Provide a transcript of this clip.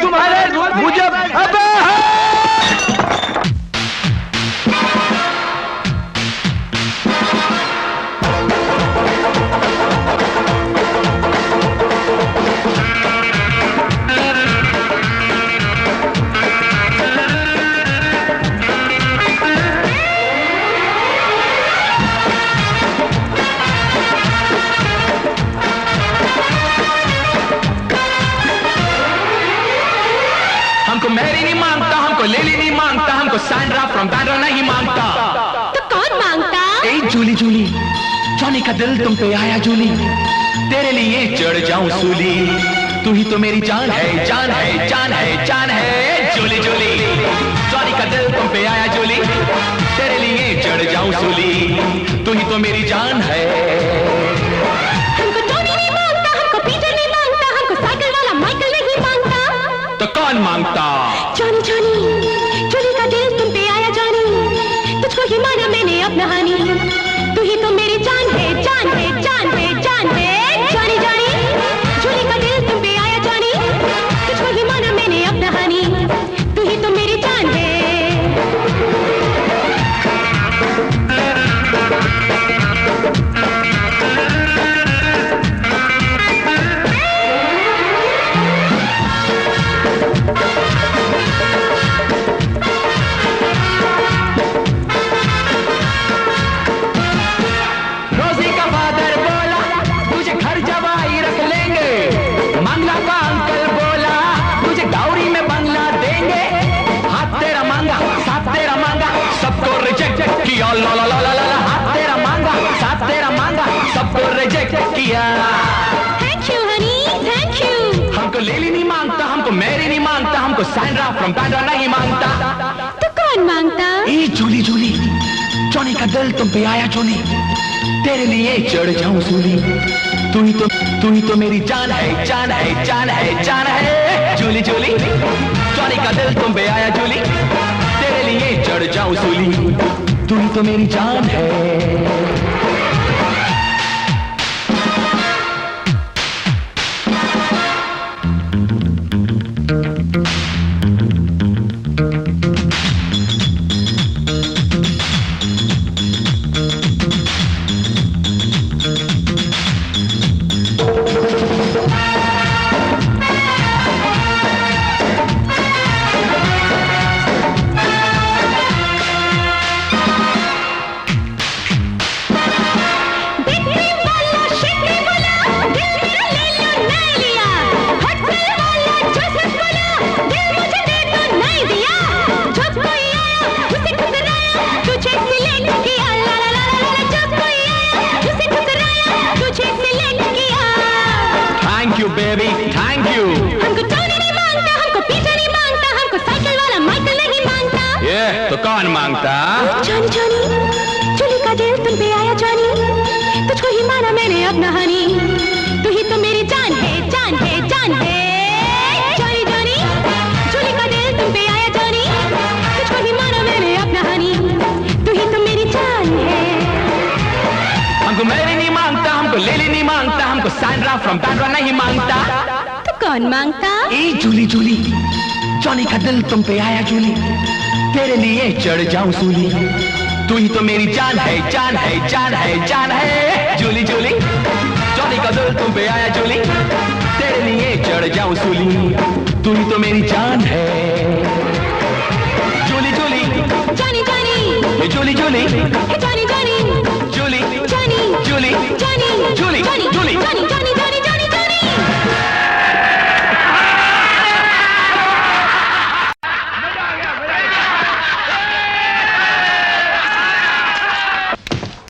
तुम्हारे मुझे लेली नहीं माँगता हमको सैंड्रा फ्रॉम बैंड्रा नहीं माँगता। तो कौन माँगता? ए जूली जूली जॉनी का दिल तुम पे आया जूली। तेरे लिए चढ़ जाऊँ सूली। तू ही तो मेरी जान है जान है जान है जान है। ही माना मैंने अपना हानि। तू ही तो मेरी जान है जान है जान है। मैरी नहीं माँगता हमको सैंड्रा फ्रॉम बैंड्रा नहीं माँगता तो कौन माँगता ए जूली जूली जॉनी का दिल तुम पे आया जूली तेरे लिए चढ़ जाऊँ सूली। तू ही तो तू ही तो मेरी जान है जान है जान है जान है। जूली जूली जॉनी का दिल तुम पे आया जूली तेरे लिए चढ़ जाऊँ सूली। तू ही तो मेरी जान है। कौन माँगता? जॉनी जॉनी चुली का दिल तुम पे आया जानी। तुझको ही माना मैंने अब नहानी। तू ही तो मेरी जान है जान है जान है। जॉनी जॉनी चुली का दिल तुम पे आया जॉनी। तुझको ही माना मैंने अपना हनी तू ही तो मेरी जान है। हमको नहीं माँगता हमको लेली नहीं माँगता हमको सैंड्रा फ्रॉम बैंड्रा नहीं माँगता। तो कौन माँगता? ए जूली जूली जॉनी का दिल तुम पे आया जूली तेरे लिए चढ़ जाऊँ सूली। तू ही तो मेरी जान है जान है जान है जान है। जूली जूली जोली का दिल तुम पे आया जूली तेरे लिए चढ़ जाऊँ सूली। तू ही तो मेरी जान है। जूली जूली जानी जानी। जूली जूली